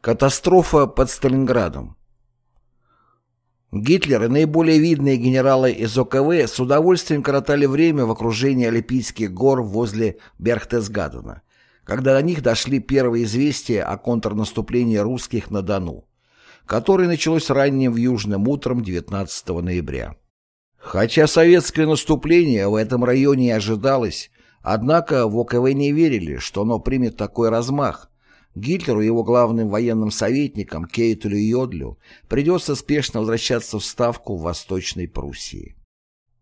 Катастрофа под Сталинградом Гитлер и наиболее видные генералы из ОКВ с удовольствием коротали время в окружении Олимпийских гор возле Берхтесгадена, когда до них дошли первые известия о контрнаступлении русских на Дону, которое началось ранним в южным утром 19 ноября. Хотя советское наступление в этом районе и ожидалось, однако в ОКВ не верили, что оно примет такой размах, Гитлеру и его главным военным советникам Кейтелю и Йодлю придется спешно возвращаться в Ставку в Восточной Пруссии.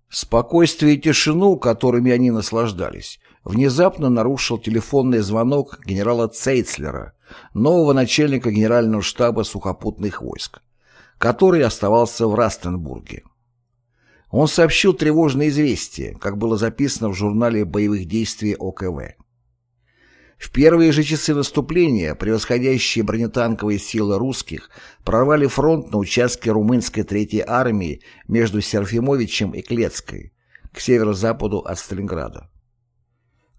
Спокойствие и тишину, которыми они наслаждались, внезапно нарушил телефонный звонок генерала Цейцлера, нового начальника генерального штаба сухопутных войск, который оставался в Растенбурге. Он сообщил тревожное известие, как было записано в журнале боевых действий ОКВ. В первые же часы наступления превосходящие бронетанковые силы русских прорвали фронт на участке румынской третьей армии между Серфимовичем и Клецкой, к северо-западу от Сталинграда.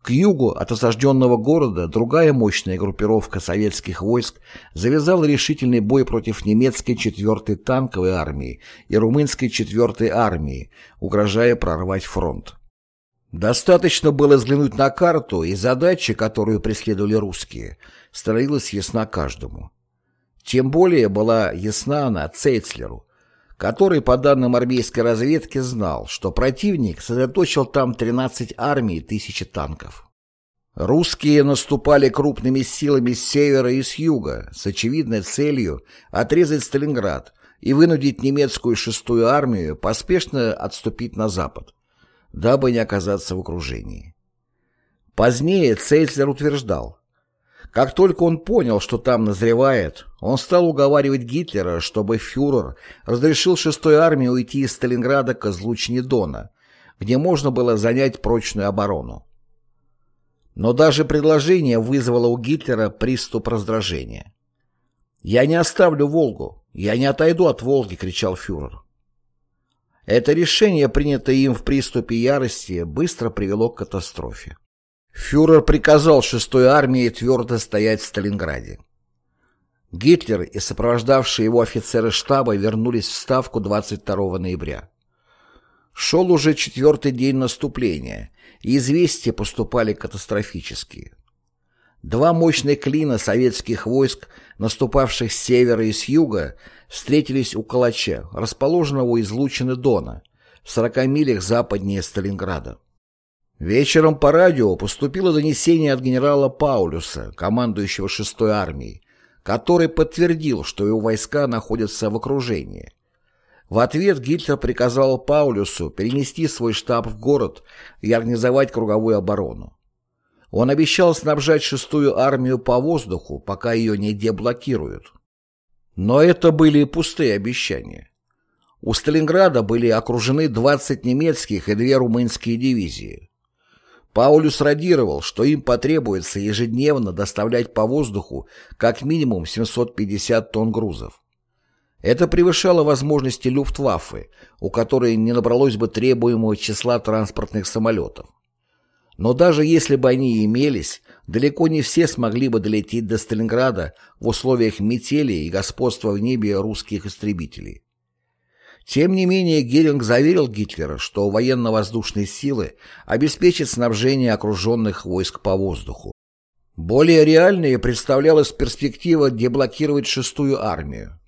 К югу от осажденного города другая мощная группировка советских войск завязала решительный бой против немецкой 4-й танковой армии и румынской 4-й армии, угрожая прорвать фронт. Достаточно было взглянуть на карту, и задача, которую преследовали русские, становилась ясна каждому. Тем более была ясна она Цейцлеру, который, по данным армейской разведки, знал, что противник сосредоточил там 13 армий и тысячи танков. Русские наступали крупными силами с севера и с юга, с очевидной целью отрезать Сталинград и вынудить немецкую шестую армию поспешно отступить на запад дабы не оказаться в окружении. Позднее Цейцлер утверждал, как только он понял, что там назревает, он стал уговаривать Гитлера, чтобы фюрер разрешил шестой армии уйти из Сталинграда к излучине Дона, где можно было занять прочную оборону. Но даже предложение вызвало у Гитлера приступ раздражения. «Я не оставлю Волгу, я не отойду от Волги», — кричал фюрер. Это решение, принятое им в приступе ярости, быстро привело к катастрофе. Фюрер приказал шестой армии твердо стоять в Сталинграде. Гитлер и сопровождавшие его офицеры штаба вернулись в Ставку 22 ноября. Шел уже четвертый день наступления, и известия поступали катастрофические. Два мощных клина советских войск, наступавших с севера и с юга, встретились у Калача, расположенного у излучины Дона, в 40 милях западнее Сталинграда. Вечером по радио поступило донесение от генерала Паулюса, командующего 6-й армией, который подтвердил, что его войска находятся в окружении. В ответ Гитлер приказал Паулюсу перенести свой штаб в город и организовать круговую оборону. Он обещал снабжать шестую армию по воздуху, пока ее не деблокируют. Но это были пустые обещания. У Сталинграда были окружены 20 немецких и две румынские дивизии. Паулюс радировал, что им потребуется ежедневно доставлять по воздуху как минимум 750 тонн грузов. Это превышало возможности Люфтваффе, у которой не набралось бы требуемого числа транспортных самолетов. Но даже если бы они имелись, далеко не все смогли бы долететь до Сталинграда в условиях метели и господства в небе русских истребителей. Тем не менее, Геринг заверил Гитлера, что военно-воздушные силы обеспечат снабжение окруженных войск по воздуху. Более реальной представлялась перспектива деблокировать шестую армию.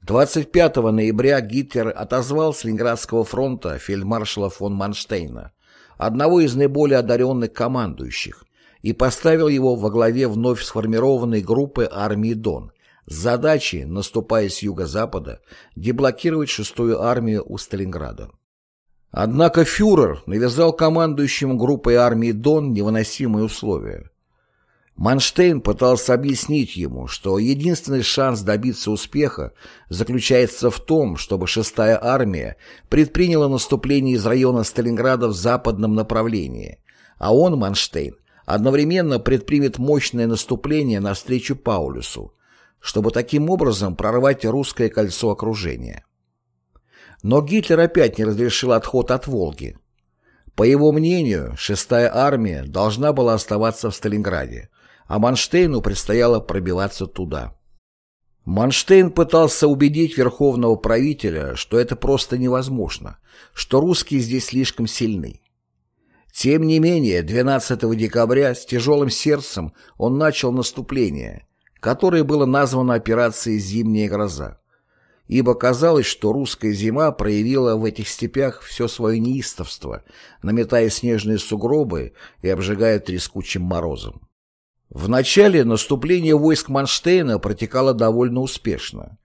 25 ноября Гитлер отозвал с Ленинградского фронта фельдмаршала фон Манштейна, одного из наиболее одаренных командующих, и поставил его во главе вновь сформированной группы армии Дон с задачей, наступая с юго-запада, деблокировать шестую армию у Сталинграда. Однако фюрер навязал командующему группой армии Дон невыносимые условия. Манштейн пытался объяснить ему, что единственный шанс добиться успеха заключается в том, чтобы шестая армия предприняла наступление из района Сталинграда в западном направлении, а он, Манштейн, одновременно предпримет мощное наступление навстречу Паулюсу, чтобы таким образом прорвать русское кольцо окружения. Но Гитлер опять не разрешил отход от Волги. По его мнению, шестая армия должна была оставаться в Сталинграде, а Манштейну предстояло пробиваться туда. Манштейн пытался убедить верховного правителя, что это просто невозможно, что русские здесь слишком сильны. Тем не менее, 12 декабря с тяжелым сердцем он начал наступление, которое было названо операцией «Зимняя гроза», ибо казалось, что русская зима проявила в этих степях все свое неистовство, наметая снежные сугробы и обжигая трескучим морозом. В начале наступление войск Манштейна протекало довольно успешно.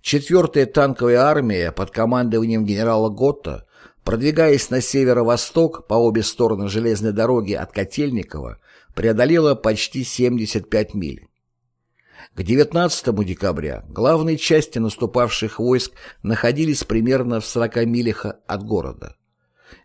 Четвертая танковая армия под командованием генерала Готта, продвигаясь на северо-восток по обе стороны железной дороги от Котельникова, преодолела почти 75 миль. К 19 декабря главные части наступавших войск находились примерно в 40 милях от города.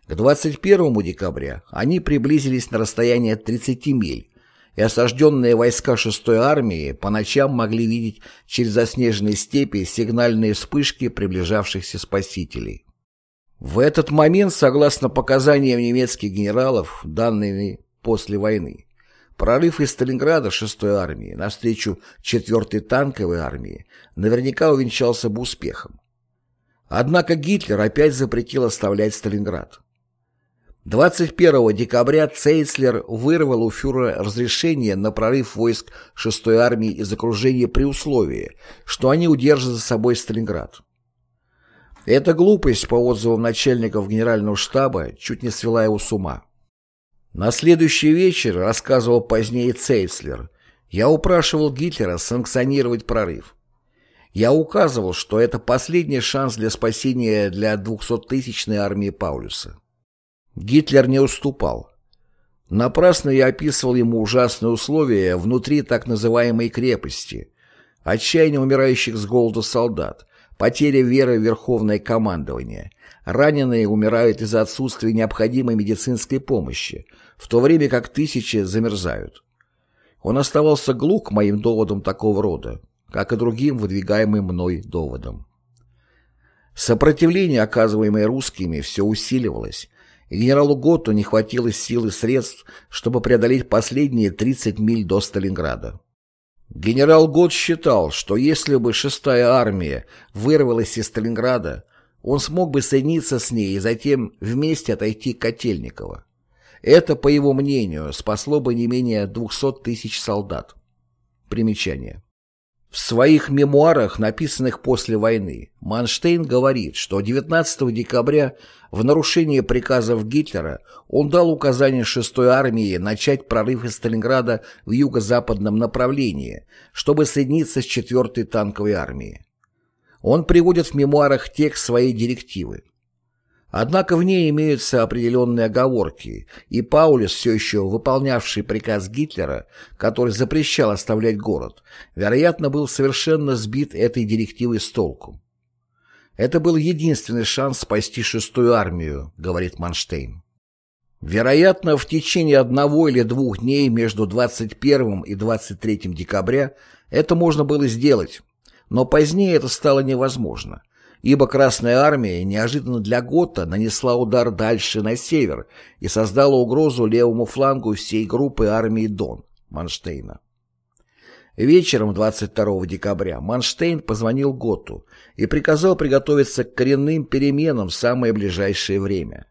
К 21 декабря они приблизились на расстояние 30 миль, и осажденные войска 6-й армии по ночам могли видеть через заснеженные степи сигнальные вспышки приближавшихся спасителей. В этот момент, согласно показаниям немецких генералов, данными после войны, прорыв из Сталинграда 6-й армии навстречу 4-й танковой армии наверняка увенчался бы успехом. Однако Гитлер опять запретил оставлять Сталинград. 21 декабря Цейслер вырвал у фюрера разрешение на прорыв войск 6-й армии из окружения при условии, что они удержат за собой Сталинград. Эта глупость, по отзывам начальников генерального штаба, чуть не свела его с ума. На следующий вечер, рассказывал позднее Цейслер, я упрашивал Гитлера санкционировать прорыв. Я указывал, что это последний шанс для спасения для 200-тысячной армии Паулюса. Гитлер не уступал. Напрасно я описывал ему ужасные условия внутри так называемой крепости, отчаяние умирающих с голода солдат, потеря веры в верховное командование, раненые умирают из-за отсутствия необходимой медицинской помощи, в то время как тысячи замерзают. Он оставался глух моим доводам такого рода, как и другим выдвигаемым мной доводам. Сопротивление, оказываемое русскими, все усиливалось, генералу Готту не хватило сил и средств, чтобы преодолеть последние 30 миль до Сталинграда. Генерал Гот считал, что если бы шестая армия вырвалась из Сталинграда, он смог бы соединиться с ней и затем вместе отойти к Котельниково. Это, по его мнению, спасло бы не менее 200 тысяч солдат. Примечание. В своих мемуарах, написанных после войны, Манштейн говорит, что 19 декабря в нарушение приказов Гитлера он дал указание 6-й армии начать прорыв из Сталинграда в юго-западном направлении, чтобы соединиться с 4-й танковой армией. Он приводит в мемуарах текст своей директивы. Однако в ней имеются определенные оговорки, и Паулюс, все еще выполнявший приказ Гитлера, который запрещал оставлять город, вероятно, был совершенно сбит этой директивой с толку. «Это был единственный шанс спасти шестую армию», — говорит Манштейн. Вероятно, в течение одного или двух дней между 21 и 23 декабря это можно было сделать, но позднее это стало невозможно ибо Красная Армия неожиданно для Гота нанесла удар дальше на север и создала угрозу левому флангу всей группы армии Дон Манштейна. Вечером 22 декабря Манштейн позвонил Готу и приказал приготовиться к коренным переменам в самое ближайшее время.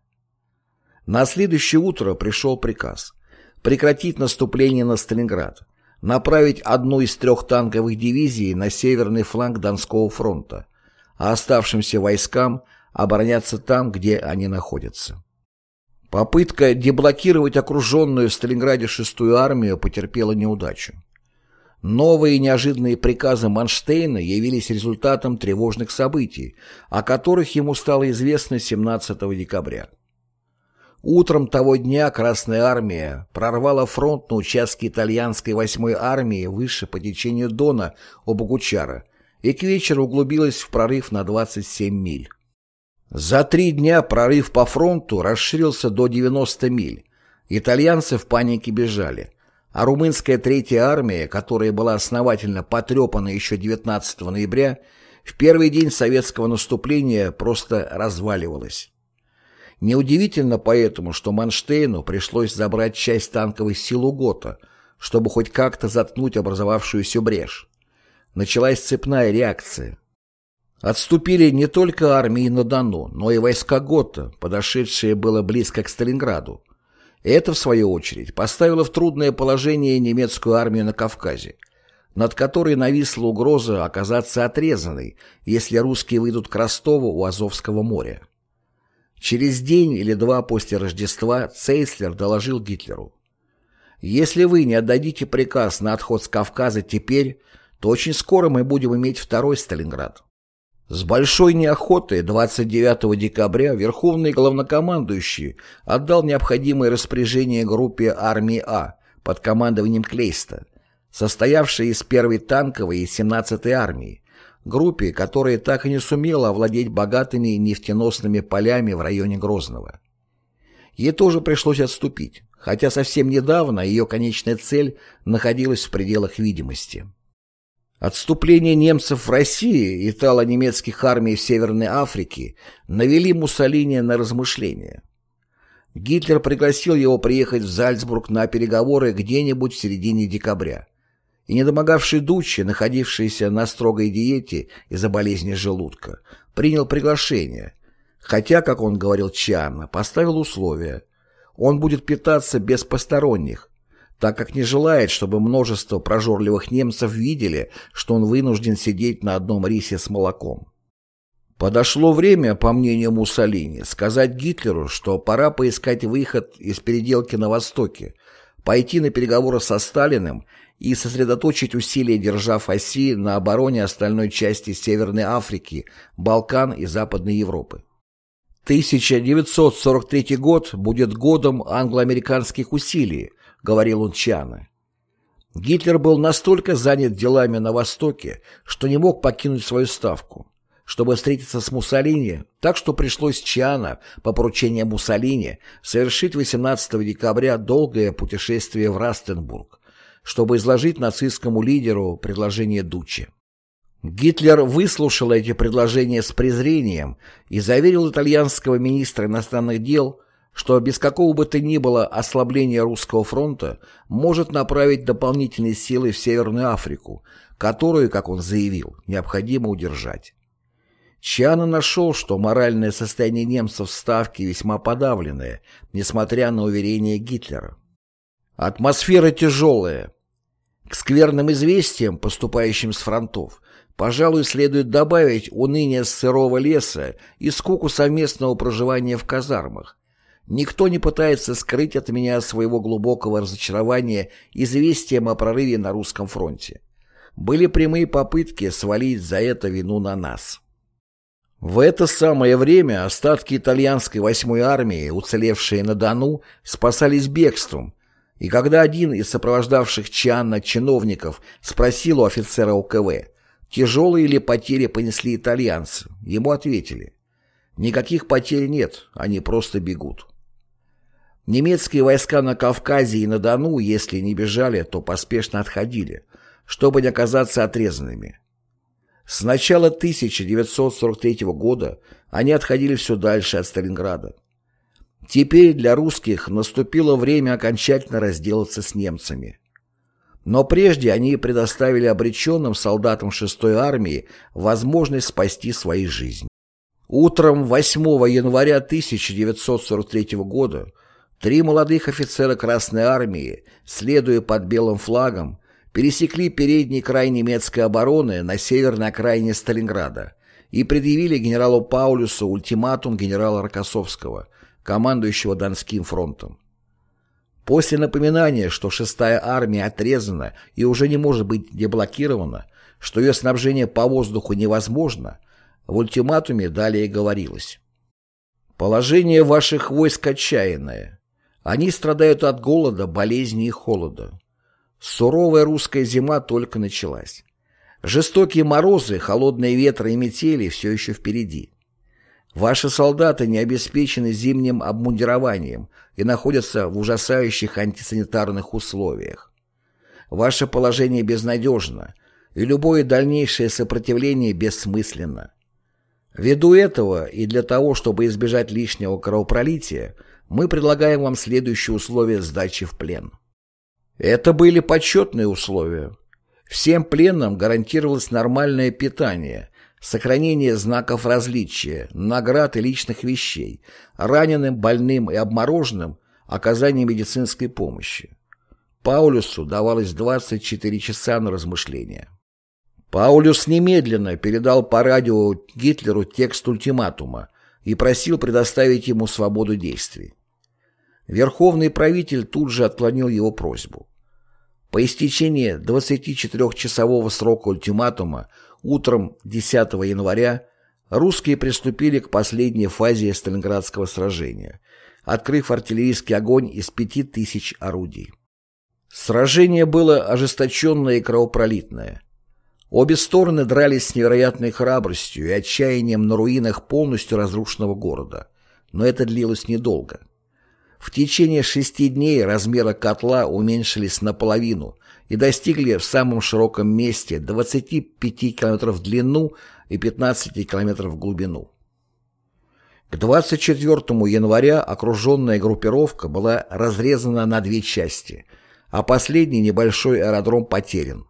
На следующее утро пришел приказ прекратить наступление на Сталинград, направить одну из трех танковых дивизий на северный фланг Донского фронта, а оставшимся войскам обороняться там, где они находятся. Попытка деблокировать окруженную в Сталинграде шестую армию потерпела неудачу. Новые неожиданные приказы Манштейна явились результатом тревожных событий, о которых ему стало известно 17 декабря. Утром того дня Красная Армия прорвала фронт на участке итальянской 8-й армии выше по течению Дона у Богучара и к вечеру углубилась в прорыв на 27 миль. За три дня прорыв по фронту расширился до 90 миль. Итальянцы в панике бежали, а румынская третья армия, которая была основательно потрепана еще 19 ноября, в первый день советского наступления просто разваливалась. Неудивительно поэтому, что Манштейну пришлось забрать часть танковых сил у Гота, чтобы хоть как-то заткнуть образовавшуюся брешь. Началась цепная реакция. Отступили не только армии на Дону, но и войска Готта, подошедшие было близко к Сталинграду. Это, в свою очередь, поставило в трудное положение немецкую армию на Кавказе, над которой нависла угроза оказаться отрезанной, если русские выйдут к Ростову у Азовского моря. Через день или два после Рождества Цейслер доложил Гитлеру. «Если вы не отдадите приказ на отход с Кавказа теперь, то очень скоро мы будем иметь второй Сталинград». С большой неохотой 29 декабря Верховный главнокомандующий отдал необходимое распоряжение группе армии А под командованием Клейста, состоявшей из 1-й танковой и 17-й армии, группе, которая так и не сумела овладеть богатыми нефтеносными полями в районе Грозного. Ей тоже пришлось отступить, хотя совсем недавно ее конечная цель находилась в пределах видимости. Отступление немцев в России и итало-немецких армий в Северной Африке навели Муссолини на размышления. Гитлер пригласил его приехать в Зальцбург на переговоры где-нибудь в середине декабря. И недомогавший Дуччи, находившийся на строгой диете из-за болезни желудка, принял приглашение, хотя, как он говорил Чианна, поставил условия. Он будет питаться без посторонних, так как не желает, чтобы множество прожорливых немцев видели, что он вынужден сидеть на одном рисе с молоком. Подошло время, по мнению Муссолини, сказать Гитлеру, что пора поискать выход из переделки на Востоке, пойти на переговоры со Сталиным и сосредоточить усилия, держав оси на обороне остальной части Северной Африки, Балкан и Западной Европы. 1943 год будет годом англо-американских усилий, — говорил он Чана. Гитлер был настолько занят делами на Востоке, что не мог покинуть свою ставку. Чтобы встретиться с Муссолини, так что пришлось Чиана по поручению Муссолини совершить 18 декабря долгое путешествие в Растенбург, чтобы изложить нацистскому лидеру предложение Дуччи. Гитлер выслушал эти предложения с презрением и заверил итальянского министра иностранных дел, что без какого бы то ни было ослабления русского фронта может направить дополнительные силы в Северную Африку, которую, как он заявил, необходимо удержать. Чиано нашел, что моральное состояние немцев в Ставке весьма подавленное, несмотря на уверения Гитлера. Атмосфера тяжелая. К скверным известиям, поступающим с фронтов, пожалуй, следует добавить уныние сырого леса и скуку совместного проживания в казармах, Никто не пытается скрыть от меня своего глубокого разочарования известием о прорыве на русском фронте. Были прямые попытки свалить за это вину на нас. В это самое время остатки итальянской 8-й армии, уцелевшие на Дону, спасались бегством, и когда один из сопровождавших Чианна чиновников спросил у офицера ОКВ, тяжелые ли потери понесли итальянцы, ему ответили, «Никаких потерь нет, они просто бегут». Немецкие войска на Кавказе и на Дону, если не бежали, то поспешно отходили, чтобы не оказаться отрезанными. С начала 1943 года они отходили все дальше от Сталинграда. Теперь для русских наступило время окончательно разделаться с немцами. Но прежде они предоставили обреченным солдатам 6-й армии возможность спасти свои жизни. Утром 8 января 1943 года Три молодых офицера Красной Армии, следуя под белым флагом, пересекли передний край немецкой обороны на северной окраине Сталинграда и предъявили генералу Паулюсу ультиматум генерала Рокоссовского, командующего Донским фронтом. После напоминания, что 6-я армия отрезана и уже не может быть деблокирована, что ее снабжение по воздуху невозможно, в ультиматуме далее говорилось. «Положение ваших войск отчаянное. Они страдают от голода, болезни и холода. Суровая русская зима только началась. Жестокие морозы, холодные ветры и метели все еще впереди. Ваши солдаты не обеспечены зимним обмундированием и находятся в ужасающих антисанитарных условиях. Ваше положение безнадежно, и любое дальнейшее сопротивление бессмысленно. Ввиду этого и для того, чтобы избежать лишнего кровопролития, мы предлагаем вам следующие условия сдачи в плен. Это были почетные условия. Всем пленным гарантировалось нормальное питание, сохранение знаков различия, наград и личных вещей, раненым, больным и обмороженным оказание медицинской помощи. Паулюсу давалось 24 часа на размышления. Паулюс немедленно передал по радио Гитлеру текст ультиматума и просил предоставить ему свободу действий. Верховный правитель тут же отклонил его просьбу. По истечении 24-часового срока ультиматума утром 10 января русские приступили к последней фазе Сталинградского сражения, открыв артиллерийский огонь из 5000 орудий. Сражение было ожесточенное и кровопролитное. Обе стороны дрались с невероятной храбростью и отчаянием на руинах полностью разрушенного города, но это длилось недолго. В течение шести дней размеры котла уменьшились наполовину и достигли в самом широком месте 25 км в длину и 15 км в глубину. К 24 января окруженная группировка была разрезана на две части, а последний небольшой аэродром потерян.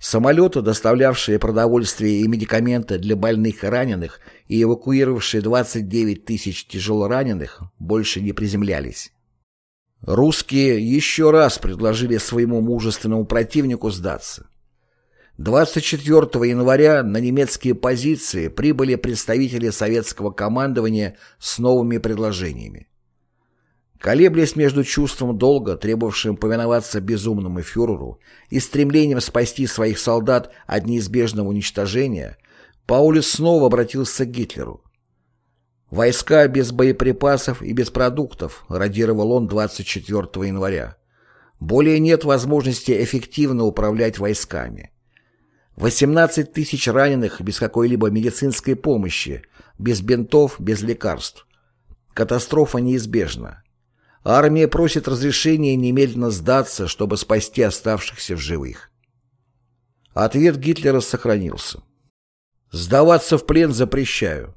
Самолеты, доставлявшие продовольствие и медикаменты для больных и раненых и эвакуировавшие 29 тысяч тяжелораненых, больше не приземлялись. Русские еще раз предложили своему мужественному противнику сдаться. 24 января на немецкие позиции прибыли представители советского командования с новыми предложениями. Колеблясь между чувством долга, требовавшим повиноваться безумному фюреру, и стремлением спасти своих солдат от неизбежного уничтожения, Паулюс снова обратился к Гитлеру. «Войска без боеприпасов и без продуктов», — радировал он 24 января. «Более нет возможности эффективно управлять войсками. 18 тысяч раненых без какой-либо медицинской помощи, без бинтов, без лекарств. Катастрофа неизбежна. Армия просит разрешения немедленно сдаться, чтобы спасти оставшихся в живых. Ответ Гитлера сохранился. «Сдаваться в плен запрещаю.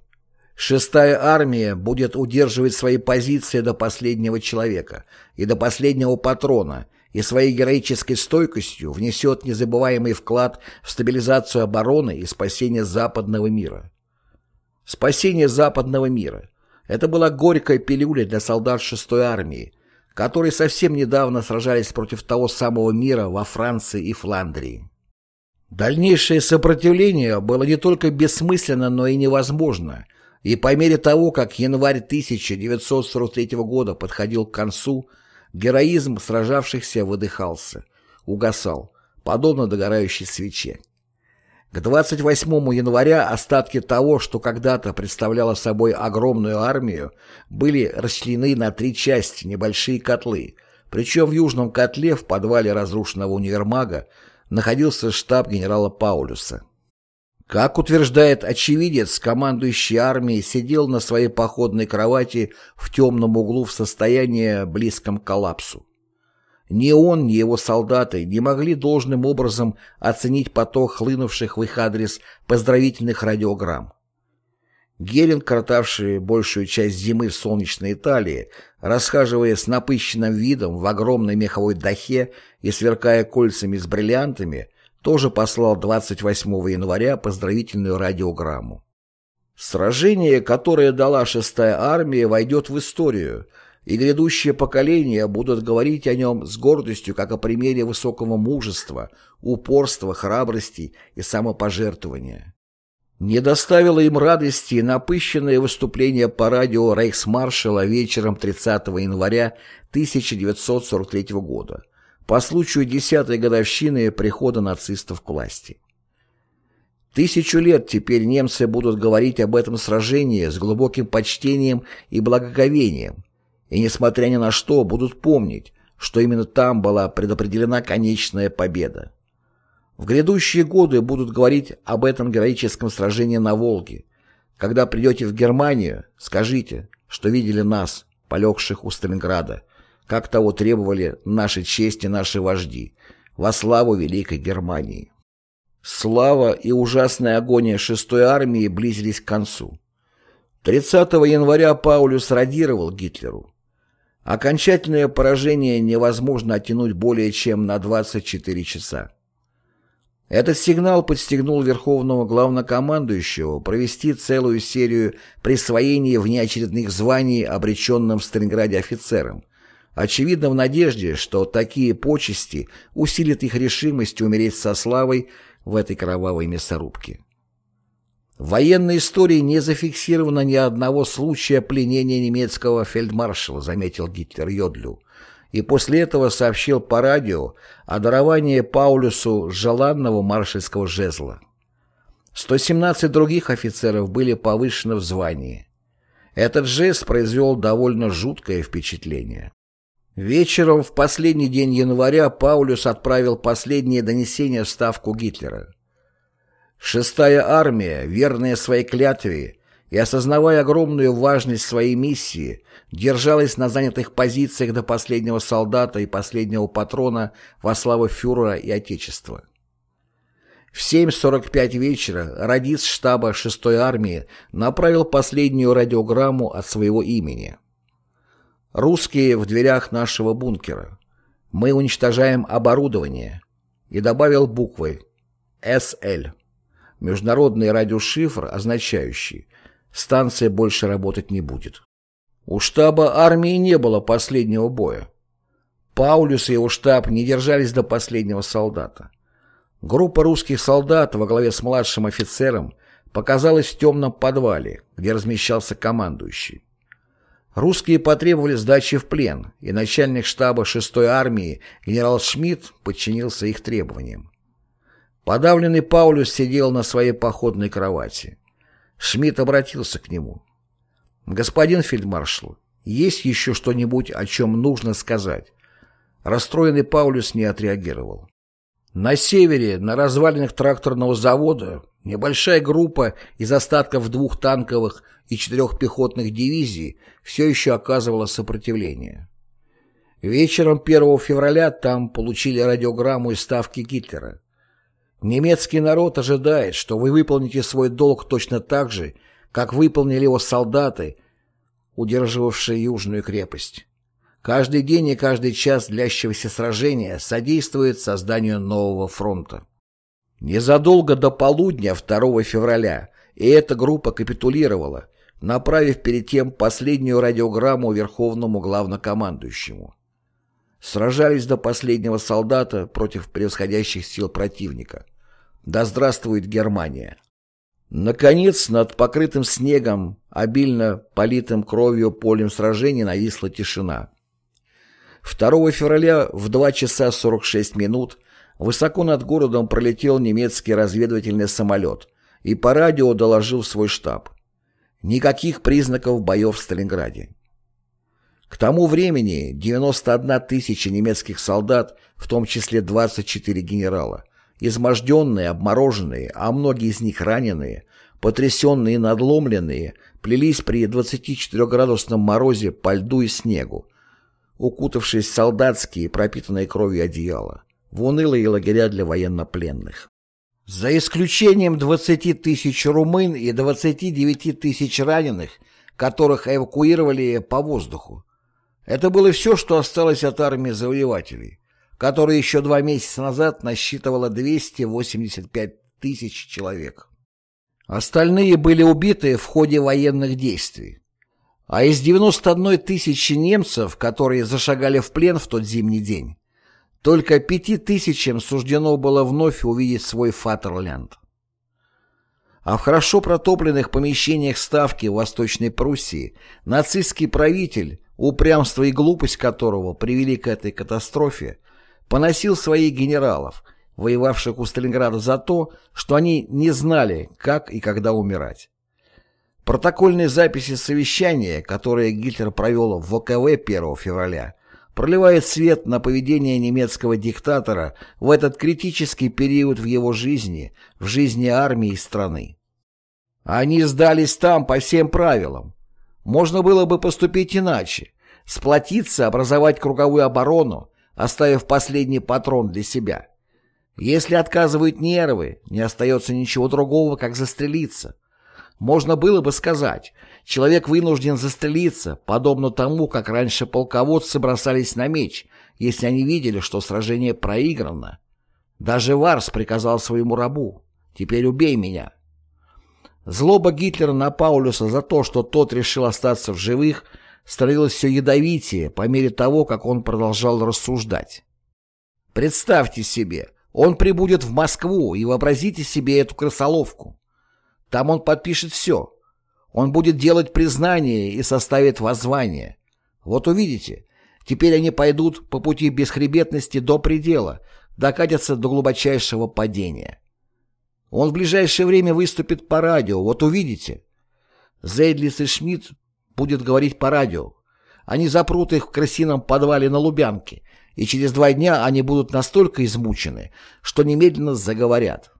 Шестая армия будет удерживать свои позиции до последнего человека и до последнего патрона и своей героической стойкостью внесет незабываемый вклад в стабилизацию обороны и спасение западного мира. Спасение западного мира – это была горькая пилюля для солдат 6-й армии, которые совсем недавно сражались против того самого мира во Франции и Фландрии. Дальнейшее сопротивление было не только бессмысленно, но и невозможно, и по мере того, как январь 1943 года подходил к концу, героизм сражавшихся выдыхался, угасал, подобно догорающей свече. К 28 января остатки того, что когда-то представляло собой огромную армию, были расчленены на три части, небольшие котлы, причем в южном котле в подвале разрушенного универмага находился штаб генерала Паулюса. Как утверждает очевидец, командующий армией сидел на своей походной кровати в темном углу в состоянии близком к коллапсу. Ни он, ни его солдаты не могли должным образом оценить поток хлынувших в их адрес поздравительных радиограмм. Геринг, коротавший большую часть зимы в солнечной Италии, расхаживая с напыщенным видом в огромной меховой дахе и сверкая кольцами с бриллиантами, тоже послал 28 января поздравительную радиограмму. Сражение, которое дала шестая армия, войдет в историю – и грядущие поколения будут говорить о нем с гордостью как о примере высокого мужества, упорства, храбрости и самопожертвования. Не доставило им радости напыщенное выступление по радио рейхсмаршала вечером 30 января 1943 года по случаю десятой годовщины прихода нацистов к власти. Тысячу лет теперь немцы будут говорить об этом сражении с глубоким почтением и благоговением, и, несмотря ни на что, будут помнить, что именно там была предопределена конечная победа. В грядущие годы будут говорить об этом героическом сражении на Волге. Когда придете в Германию, скажите, что видели нас, полегших у Сталинграда, как того требовали наши чести наши вожди, во славу Великой Германии. Слава и ужасная агония шестой армии близились к концу. 30 января Паулюс радировал Гитлеру. Окончательное поражение невозможно оттянуть более чем на 24 часа. Этот сигнал подстегнул Верховного Главнокомандующего провести целую серию присвоений внеочередных званий обреченным в Сталинграде офицерам, очевидно в надежде, что такие почести усилят их решимость умереть со славой в этой кровавой мясорубке. В военной истории не зафиксировано ни одного случая пленения немецкого фельдмаршала, заметил Гитлер Йодлю, и после этого сообщил по радио о даровании Паулюсу желанного маршальского жезла. 117 других офицеров были повышены в звании. Этот жест произвел довольно жуткое впечатление. Вечером в последний день января Паулюс отправил последнее донесение в Ставку Гитлера. Шестая армия, верная своей клятве и осознавая огромную важность своей миссии, держалась на занятых позициях до последнего солдата и последнего патрона во славу фюрера и Отечества. В 7.45 вечера радист штаба 6-й армии направил последнюю радиограмму от своего имени. «Русские в дверях нашего бункера. Мы уничтожаем оборудование». И добавил буквы «СЛ» международный радиошифр, означающий «станция больше работать не будет». У штаба армии не было последнего боя. Паулюс и его штаб не держались до последнего солдата. Группа русских солдат во главе с младшим офицером показалась в темном подвале, где размещался командующий. Русские потребовали сдачи в плен, и начальник штаба 6-й армии генерал Шмидт подчинился их требованиям. Подавленный Паулюс сидел на своей походной кровати. Шмидт обратился к нему. «Господин фельдмаршал, есть еще что-нибудь, о чем нужно сказать?» Расстроенный Паулюс не отреагировал. На севере, на развалинах тракторного завода, небольшая группа из остатков двух танковых и четырех пехотных дивизий все еще оказывала сопротивление. Вечером 1 февраля там получили радиограмму из ставки Гитлера. Немецкий народ ожидает, что вы выполните свой долг точно так же, как выполнили его солдаты, удерживавшие Южную крепость. Каждый день и каждый час длящегося сражения содействует созданию нового фронта. Незадолго до полудня 2 февраля и эта группа капитулировала, направив перед тем последнюю радиограмму Верховному главнокомандующему. Сражались до последнего солдата против превосходящих сил противника. Да здравствует Германия! Наконец, над покрытым снегом, обильно политым кровью полем сражений нависла тишина. 2 февраля в 2 часа 46 минут высоко над городом пролетел немецкий разведывательный самолет и по радио доложил в свой штаб. Никаких признаков боев в Сталинграде. К тому времени 91 тысяча немецких солдат, в том числе 24 генерала, изможденные, обмороженные, а многие из них раненые, потрясенные и надломленные, плелись при 24-градусном морозе по льду и снегу, укутавшись в солдатские, пропитанные кровью одеяла, в унылые лагеря для военнопленных. За исключением 20 тысяч румын и 29 тысяч раненых, которых эвакуировали по воздуху. Это было все, что осталось от армии завоевателей которая еще два месяца назад насчитывала 285 тысяч человек. Остальные были убиты в ходе военных действий. А из 91 тысячи немцев, которые зашагали в плен в тот зимний день, только пяти тысячам суждено было вновь увидеть свой Фатерленд. А в хорошо протопленных помещениях Ставки в Восточной Пруссии нацистский правитель, упрямство и глупость которого привели к этой катастрофе, поносил своих генералов, воевавших у Сталинграда за то, что они не знали, как и когда умирать. Протокольные записи совещания, которые Гитлер провел в ВКВ 1 февраля, проливает свет на поведение немецкого диктатора в этот критический период в его жизни, в жизни армии и страны. Они сдались там по всем правилам. Можно было бы поступить иначе, сплотиться, образовать круговую оборону, оставив последний патрон для себя. Если отказывают нервы, не остается ничего другого, как застрелиться. Можно было бы сказать, человек вынужден застрелиться, подобно тому, как раньше полководцы бросались на меч, если они видели, что сражение проиграно. Даже Варс приказал своему рабу «Теперь убей меня». Злоба Гитлера на Паулюса за то, что тот решил остаться в живых, становилась все ядовитее по мере того, как он продолжал рассуждать. Представьте себе, он прибудет в Москву и вообразите себе эту крысоловку. Там он подпишет все. Он будет делать признание и составит воззвание. Вот увидите, теперь они пойдут по пути бесхребетности до предела, докатятся до глубочайшего падения. Он в ближайшее время выступит по радио, вот увидите. Зейдлис и Шмидт будет говорить по радио. Они запрут их в крысином подвале на Лубянке, и через два дня они будут настолько измучены, что немедленно заговорят.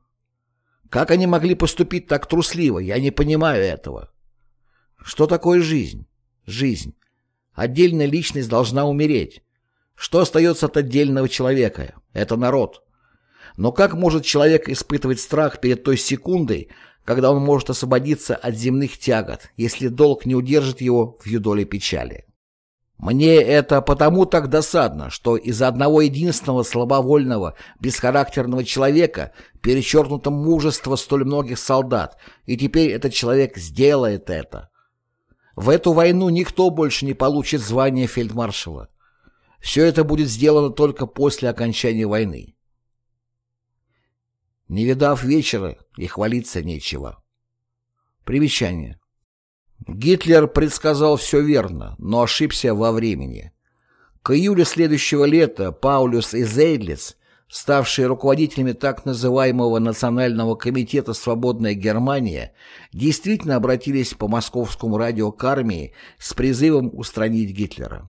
Как они могли поступить так трусливо, я не понимаю этого. Что такое жизнь? Жизнь. Отдельная личность должна умереть. Что остается от отдельного человека? Это народ. Но как может человек испытывать страх перед той секундой, когда он может освободиться от земных тягот, если долг не удержит его в юдоле печали? Мне это потому так досадно, что из-за одного единственного слабовольного, бесхарактерного человека перечеркнуто мужество столь многих солдат, и теперь этот человек сделает это. В эту войну никто больше не получит звание фельдмаршала. Все это будет сделано только после окончания войны. Не видав вечера, и хвалиться нечего. Примечание. Гитлер предсказал все верно, но ошибся во времени. К июлю следующего лета Паулюс и Зейдлиц, ставшие руководителями так называемого Национального комитета «Свободная Германия», действительно обратились по московскому радио к армии с призывом устранить Гитлера.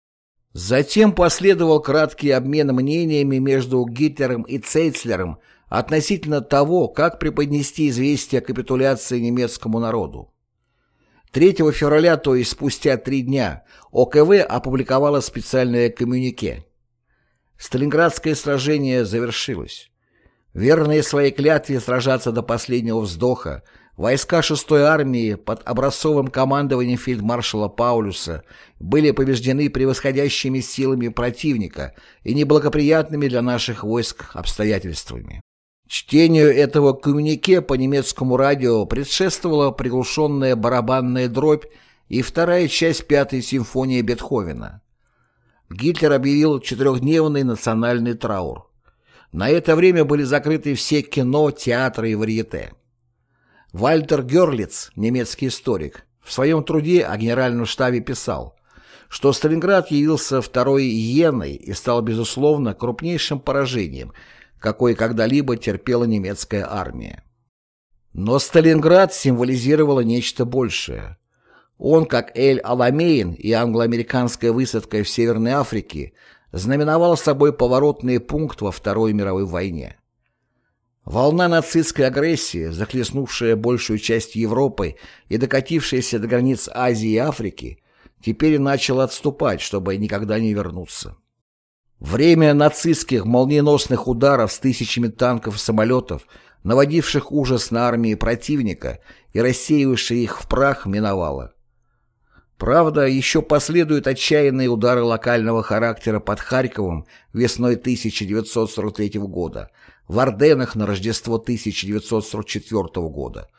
Затем последовал краткий обмен мнениями между Гитлером и Цейцлером относительно того, как преподнести известие о капитуляции немецкому народу. 3 февраля, то есть спустя три дня, ОКВ опубликовала специальное коммюнике. Сталинградское сражение завершилось. Верные своей клятве сражаться до последнего вздоха, войска 6-й армии под образцовым командованием фельдмаршала Паулюса были побеждены превосходящими силами противника и неблагоприятными для наших войск обстоятельствами. Чтению этого коммюнике по немецкому радио предшествовала приглушенная барабанная дробь и вторая часть пятой симфонии Бетховена. Гитлер объявил четырехдневный национальный траур. На это время были закрыты все кино, театры и варьете. Вальтер Герлиц, немецкий историк, в своем труде о генеральном штабе писал, что Сталинград явился второй иеной и стал, безусловно, крупнейшим поражением – какой когда-либо терпела немецкая армия. Но Сталинград символизировало нечто большее. Он, как Эль-Аламейн и англо-американская высадка в Северной Африке, знаменовал собой поворотный пункт во Второй мировой войне. Волна нацистской агрессии, захлестнувшая большую часть Европы и докатившаяся до границ Азии и Африки, теперь начала отступать, чтобы никогда не вернуться. Время нацистских молниеносных ударов с тысячами танков и самолетов, наводивших ужас на армии противника и рассеивавших их в прах, миновало. Правда, еще последуют отчаянные удары локального характера под Харьковом весной 1943 года, в Орденах на Рождество 1944 года.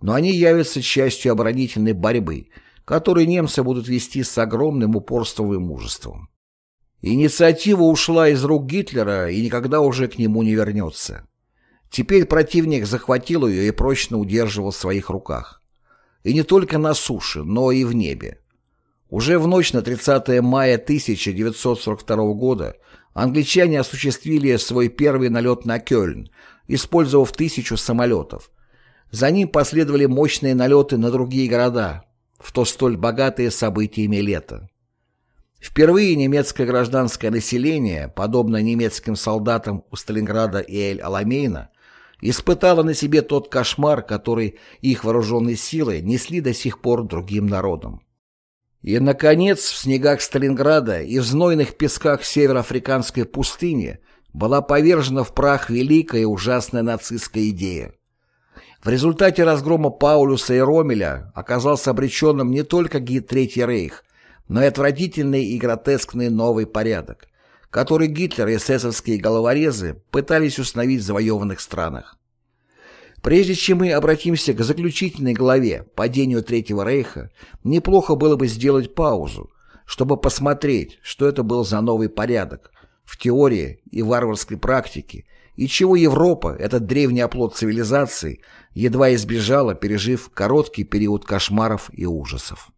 Но они явятся частью оборонительной борьбы, которую немцы будут вести с огромным упорством и мужеством. Инициатива ушла из рук Гитлера и никогда уже к нему не вернется. Теперь противник захватил ее и прочно удерживал в своих руках. И не только на суше, но и в небе. Уже в ночь на 30 мая 1942 года англичане осуществили свой первый налет на Кёльн, использовав тысячу самолетов. За ним последовали мощные налеты на другие города, в то столь богатые событиями лета. Впервые немецкое гражданское население, подобно немецким солдатам у Сталинграда и Эль-Аламейна, испытало на себе тот кошмар, который их вооруженные силы несли до сих пор другим народам. И, наконец, в снегах Сталинграда и в знойных песках североафриканской пустыни была повержена в прах великая и ужасная нацистская идея. В результате разгрома Паулюса и Ромеля оказался обреченным не только Третий Рейх, но и отвратительный и гротескный новый порядок, который Гитлер и эсэсовские головорезы пытались установить в завоеванных странах. Прежде чем мы обратимся к заключительной главе «Падению Третьего Рейха», неплохо было бы сделать паузу, чтобы посмотреть, что это был за новый порядок в теории и варварской практике, и чего Европа, этот древний оплот цивилизации, едва избежала, пережив короткий период кошмаров и ужасов.